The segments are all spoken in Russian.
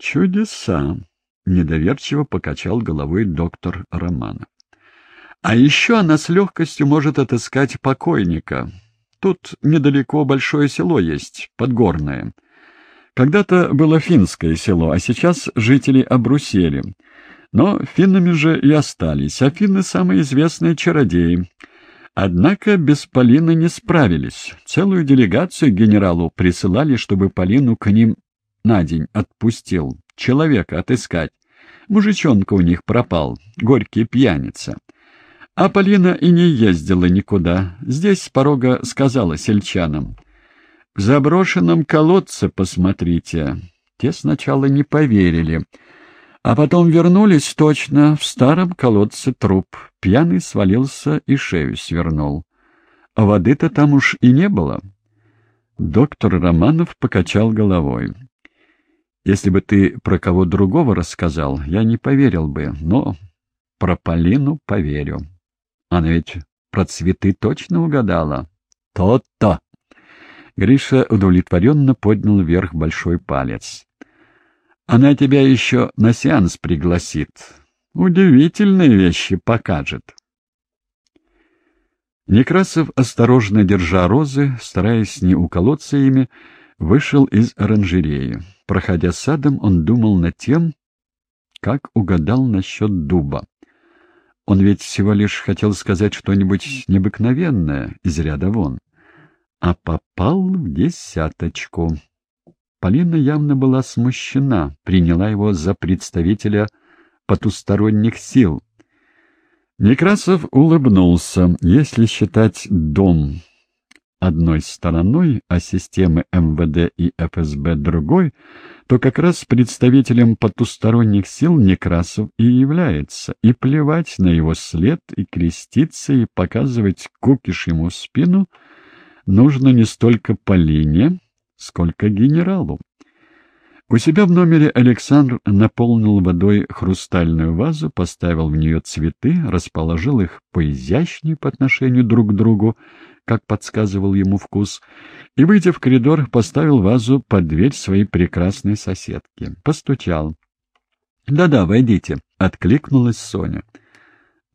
Чудеса! — недоверчиво покачал головой доктор Романов. А еще она с легкостью может отыскать покойника. Тут недалеко большое село есть, Подгорное. Когда-то было финское село, а сейчас жители обрусели. Но финнами же и остались, а финны — самые известные чародеи. Однако без Полины не справились. Целую делегацию генералу присылали, чтобы Полину к ним на день отпустил. Человека отыскать. Мужичонка у них пропал, горький пьяница. А Полина и не ездила никуда. Здесь с порога сказала сельчанам. «В заброшенном колодце посмотрите». Те сначала не поверили. А потом вернулись точно, в старом колодце труп. Пьяный свалился и шею свернул. А воды-то там уж и не было. Доктор Романов покачал головой. «Если бы ты про кого другого рассказал, я не поверил бы, но про Полину поверю». Она ведь про цветы точно угадала? То-то! Гриша удовлетворенно поднял вверх большой палец. Она тебя еще на сеанс пригласит. Удивительные вещи покажет. Некрасов, осторожно держа розы, стараясь не уколоться ими, вышел из оранжереи. Проходя садом, он думал над тем, как угадал насчет дуба. Он ведь всего лишь хотел сказать что-нибудь необыкновенное, из ряда вон. А попал в десяточку. Полина явно была смущена, приняла его за представителя потусторонних сил. Некрасов улыбнулся. Если считать дом одной стороной, а системы МВД и ФСБ другой, то как раз представителем потусторонних сил Некрасов и является, и плевать на его след, и креститься, и показывать кукиш ему спину нужно не столько Полине, сколько генералу. У себя в номере Александр наполнил водой хрустальную вазу, поставил в нее цветы, расположил их поизящнее по отношению друг к другу, как подсказывал ему вкус, и, выйдя в коридор, поставил вазу под дверь своей прекрасной соседки. Постучал. «Да-да, войдите», — откликнулась Соня.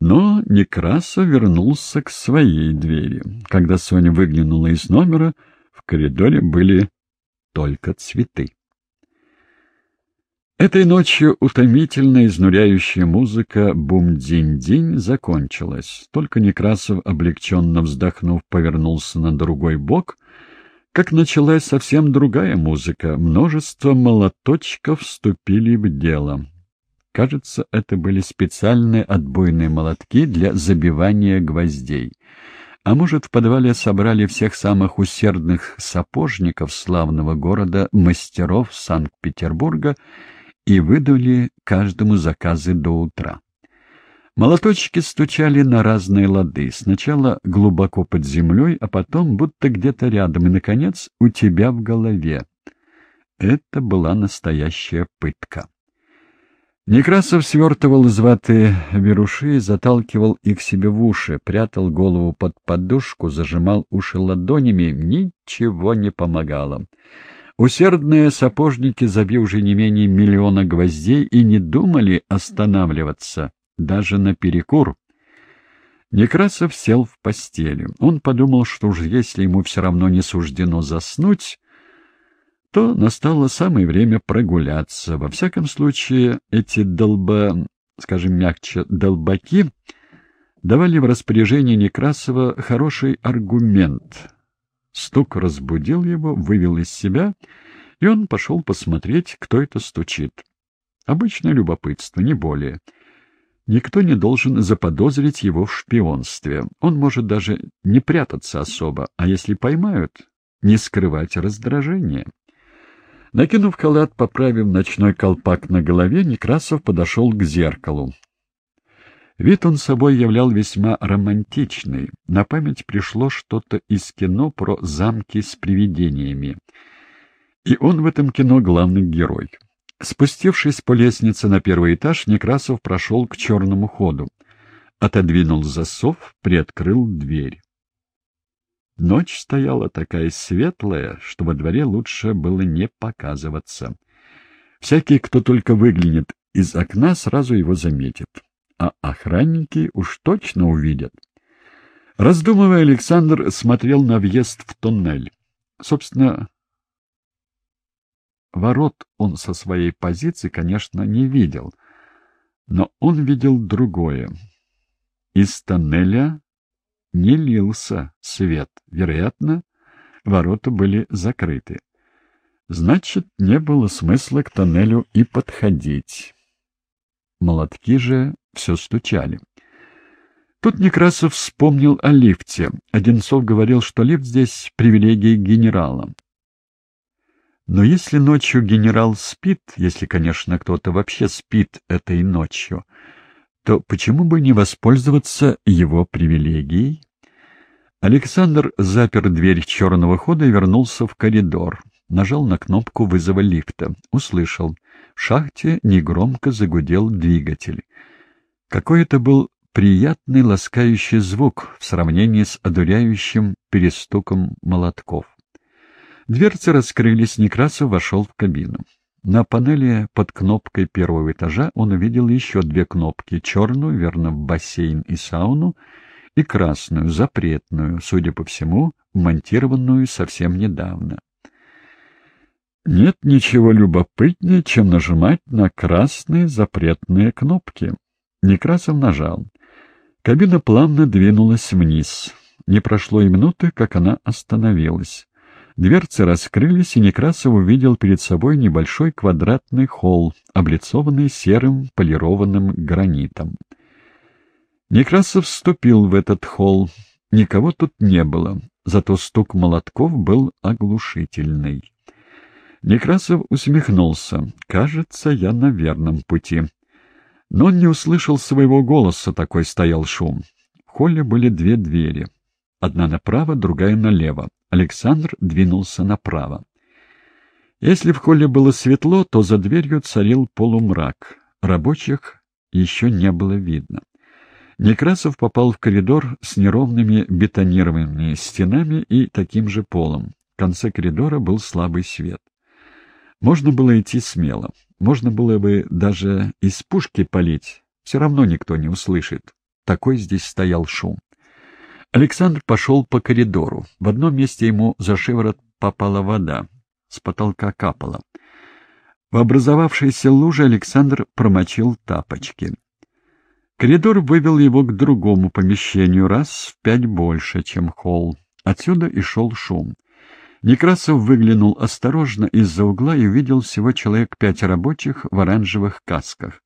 Но Некрасов вернулся к своей двери. Когда Соня выглянула из номера, в коридоре были только цветы. Этой ночью утомительная, изнуряющая музыка «Бум-динь-динь» закончилась. Только Некрасов, облегченно вздохнув, повернулся на другой бок, как началась совсем другая музыка. Множество молоточков вступили в дело. Кажется, это были специальные отбойные молотки для забивания гвоздей. А может, в подвале собрали всех самых усердных сапожников славного города, мастеров Санкт-Петербурга и выдали каждому заказы до утра. Молоточки стучали на разные лады, сначала глубоко под землей, а потом будто где-то рядом, и, наконец, у тебя в голове. Это была настоящая пытка. Некрасов свертывал из ваты беруши, заталкивал их себе в уши, прятал голову под подушку, зажимал уши ладонями, ничего не помогало. Усердные сапожники, забив уже не менее миллиона гвоздей, и не думали останавливаться, даже на перекур. Некрасов сел в постели. Он подумал, что уж если ему все равно не суждено заснуть, то настало самое время прогуляться. Во всяком случае, эти долба, скажем мягче, долбаки давали в распоряжение Некрасова хороший аргумент — Стук разбудил его, вывел из себя, и он пошел посмотреть, кто это стучит. Обычное любопытство, не более. Никто не должен заподозрить его в шпионстве. Он может даже не прятаться особо, а если поймают, не скрывать раздражение. Накинув халат, поправив ночной колпак на голове, Некрасов подошел к зеркалу. Вид он собой являл весьма романтичный. На память пришло что-то из кино про замки с привидениями. И он в этом кино главный герой. Спустившись по лестнице на первый этаж, Некрасов прошел к черному ходу. Отодвинул засов, приоткрыл дверь. Ночь стояла такая светлая, что во дворе лучше было не показываться. Всякий, кто только выглянет из окна, сразу его заметит. А охранники уж точно увидят. Раздумывая, Александр смотрел на въезд в туннель. Собственно, ворот он со своей позиции, конечно, не видел, но он видел другое. Из тоннеля не лился свет. Вероятно, ворота были закрыты. Значит, не было смысла к тоннелю и подходить. Молотки же все стучали. Тут Некрасов вспомнил о лифте. Одинцов говорил, что лифт здесь — привилегия генерала. Но если ночью генерал спит, если, конечно, кто-то вообще спит этой ночью, то почему бы не воспользоваться его привилегией? Александр запер дверь черного хода и вернулся в коридор. Нажал на кнопку вызова лифта. Услышал. В шахте негромко загудел двигатель. Какой это был приятный ласкающий звук в сравнении с одуряющим перестуком молотков. Дверцы раскрылись, Некрасов вошел в кабину. На панели под кнопкой первого этажа он увидел еще две кнопки — черную, верно, в бассейн и сауну, и красную, запретную, судя по всему, монтированную совсем недавно. Нет ничего любопытнее, чем нажимать на красные запретные кнопки. Некрасов нажал. Кабина плавно двинулась вниз. Не прошло и минуты, как она остановилась. Дверцы раскрылись, и Некрасов увидел перед собой небольшой квадратный холл, облицованный серым полированным гранитом. Некрасов вступил в этот холл. Никого тут не было, зато стук молотков был оглушительный. Некрасов усмехнулся. «Кажется, я на верном пути». Но он не услышал своего голоса, такой стоял шум. В холле были две двери. Одна направо, другая налево. Александр двинулся направо. Если в холле было светло, то за дверью царил полумрак. Рабочих еще не было видно. Некрасов попал в коридор с неровными бетонированными стенами и таким же полом. В конце коридора был слабый свет. Можно было идти смело. Можно было бы даже из пушки палить. Все равно никто не услышит. Такой здесь стоял шум. Александр пошел по коридору. В одном месте ему за шиворот попала вода. С потолка капала. В образовавшейся луже Александр промочил тапочки. Коридор вывел его к другому помещению, раз в пять больше, чем холл. Отсюда и шел шум. Некрасов выглянул осторожно из-за угла и увидел всего человек пять рабочих в оранжевых касках.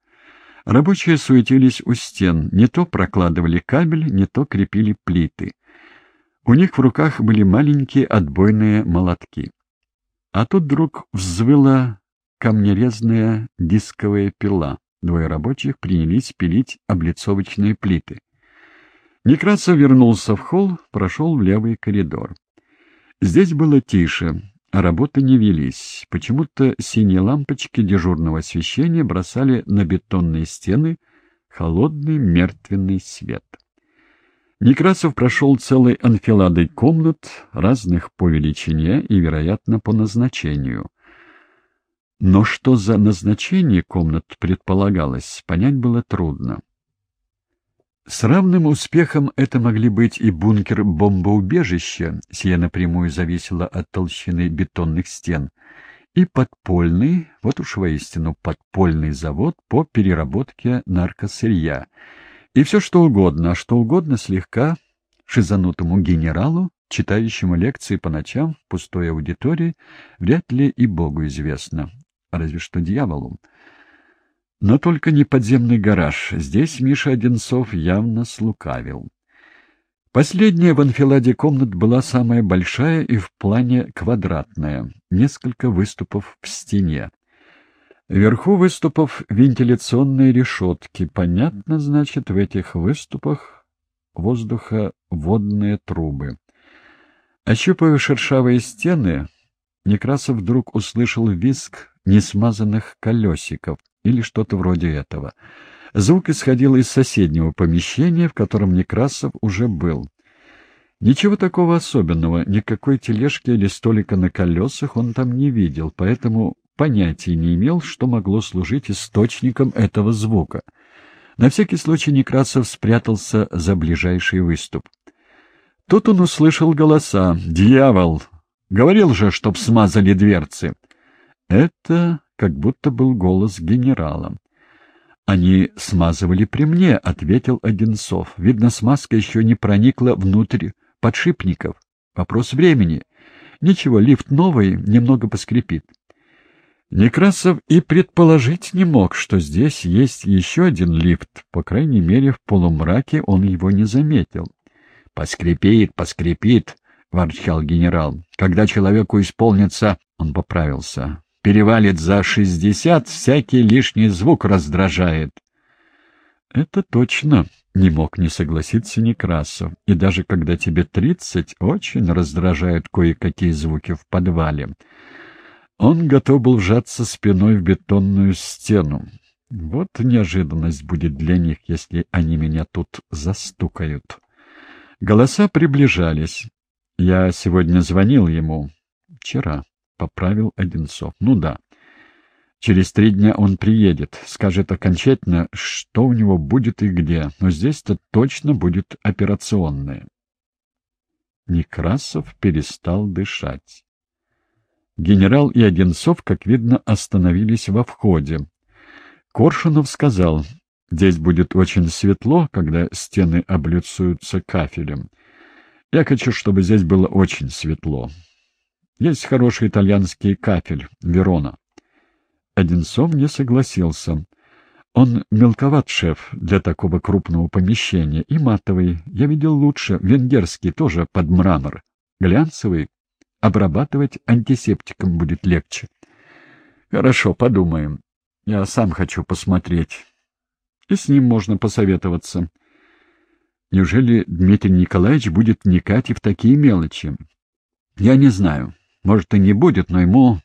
Рабочие суетились у стен, не то прокладывали кабель, не то крепили плиты. У них в руках были маленькие отбойные молотки. А тут вдруг взвыла камнерезная дисковая пила. Двое рабочих принялись пилить облицовочные плиты. Некрасов вернулся в холл, прошел в левый коридор. Здесь было тише, а работы не велись. Почему-то синие лампочки дежурного освещения бросали на бетонные стены холодный мертвенный свет. Некрасов прошел целой анфиладой комнат, разных по величине и, вероятно, по назначению. Но что за назначение комнат предполагалось, понять было трудно. С равным успехом это могли быть и бункер-бомбоубежища, сия напрямую зависело от толщины бетонных стен, и подпольный, вот уж воистину подпольный завод по переработке наркосырья, и все что угодно, а что угодно слегка шизанутому генералу, читающему лекции по ночам в пустой аудитории, вряд ли и Богу известно, разве что дьяволу. Но только не подземный гараж. Здесь Миша Одинцов явно слукавил. Последняя в анфиладе комнат была самая большая и в плане квадратная, несколько выступов в стене. Вверху выступов вентиляционные решетки. Понятно, значит, в этих выступах воздуха водные трубы. Ощупывая шершавые стены, Некрасов вдруг услышал визг несмазанных колесиков или что-то вроде этого. Звук исходил из соседнего помещения, в котором Некрасов уже был. Ничего такого особенного, никакой тележки или столика на колесах он там не видел, поэтому понятия не имел, что могло служить источником этого звука. На всякий случай Некрасов спрятался за ближайший выступ. Тут он услышал голоса. «Дьявол! Говорил же, чтоб смазали дверцы!» Это как будто был голос генерала. «Они смазывали при мне», — ответил Одинцов. «Видно, смазка еще не проникла внутрь подшипников. Вопрос времени. Ничего, лифт новый, немного поскрипит». Некрасов и предположить не мог, что здесь есть еще один лифт. По крайней мере, в полумраке он его не заметил. «Поскрипит, поскрипит», — ворчал генерал. «Когда человеку исполнится...» — он поправился. «Перевалит за шестьдесят, всякий лишний звук раздражает». «Это точно», — не мог не согласиться Некрасов. «И даже когда тебе тридцать, очень раздражают кое-какие звуки в подвале». Он готов был вжаться спиной в бетонную стену. Вот неожиданность будет для них, если они меня тут застукают. Голоса приближались. Я сегодня звонил ему. Вчера, — поправил Одинцов. Ну да. Через три дня он приедет, скажет окончательно, что у него будет и где, но здесь-то точно будет операционная. Некрасов перестал дышать. Генерал и Одинцов, как видно, остановились во входе. Коршунов сказал, Здесь будет очень светло, когда стены облицуются кафелем. Я хочу, чтобы здесь было очень светло. Есть хороший итальянский кафель, Верона. Одинцов не согласился. Он мелковат, шеф, для такого крупного помещения, и матовый. Я видел лучше, венгерский, тоже под мрамор. Глянцевый. Обрабатывать антисептиком будет легче. Хорошо, подумаем. Я сам хочу посмотреть и с ним можно посоветоваться. Неужели Дмитрий Николаевич будет вникать и в такие мелочи? Я не знаю. Может, и не будет, но ему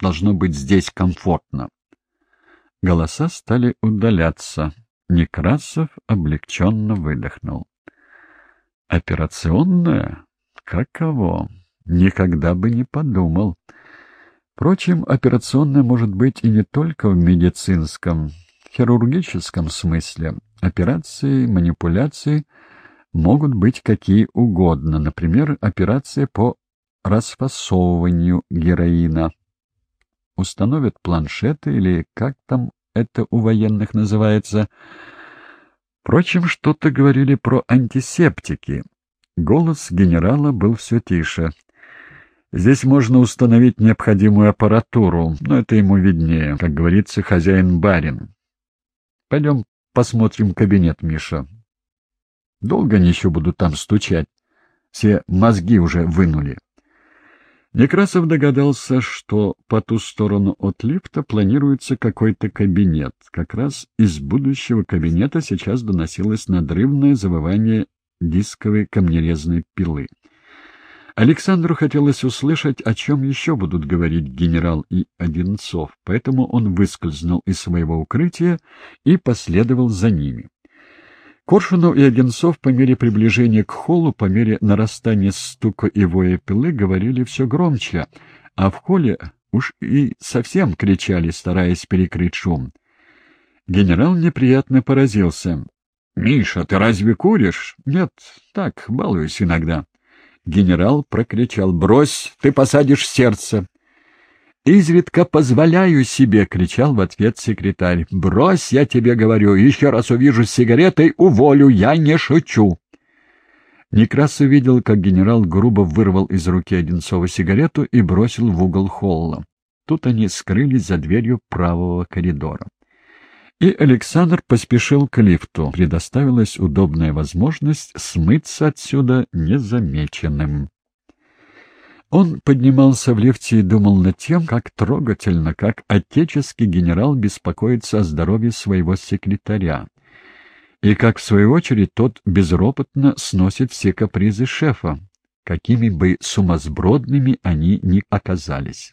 должно быть здесь комфортно. Голоса стали удаляться. Некрасов облегченно выдохнул. Операционная? Каково? Никогда бы не подумал. Впрочем, операционная может быть и не только в медицинском, хирургическом смысле операции, манипуляции могут быть какие угодно, например, операция по расфасовыванию героина. Установят планшеты или как там это у военных называется. Впрочем, что-то говорили про антисептики. Голос генерала был все тише. Здесь можно установить необходимую аппаратуру, но это ему виднее, как говорится, хозяин-барин. Пойдем посмотрим кабинет, Миша. Долго они еще будут там стучать? Все мозги уже вынули. Некрасов догадался, что по ту сторону от лифта планируется какой-то кабинет. Как раз из будущего кабинета сейчас доносилось надрывное завывание дисковой камнерезной пилы. Александру хотелось услышать, о чем еще будут говорить генерал и Одинцов, поэтому он выскользнул из своего укрытия и последовал за ними. Коршунов и Одинцов по мере приближения к холлу, по мере нарастания стука и воя пилы говорили все громче, а в холле уж и совсем кричали, стараясь перекрыть шум. Генерал неприятно поразился. — Миша, ты разве куришь? — Нет, так, балуюсь иногда. Генерал прокричал. «Брось, ты посадишь сердце!» «Изредка позволяю себе!» — кричал в ответ секретарь. «Брось, я тебе говорю, еще раз увижу с сигаретой, уволю, я не шучу!» Некрас увидел, как генерал грубо вырвал из руки Одинцова сигарету и бросил в угол холла. Тут они скрылись за дверью правого коридора. И Александр поспешил к лифту. Предоставилась удобная возможность смыться отсюда незамеченным. Он поднимался в лифте и думал над тем, как трогательно, как отеческий генерал беспокоится о здоровье своего секретаря, и как, в свою очередь, тот безропотно сносит все капризы шефа, какими бы сумасбродными они ни оказались.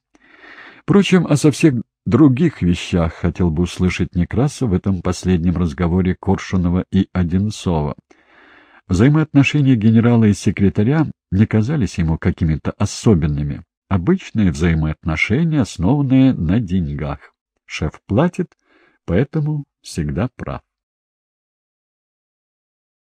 Впрочем, о совсем других вещах хотел бы услышать Некрасов в этом последнем разговоре Коршунова и Одинцова. Взаимоотношения генерала и секретаря не казались ему какими-то особенными. Обычные взаимоотношения, основанные на деньгах. Шеф платит, поэтому всегда прав.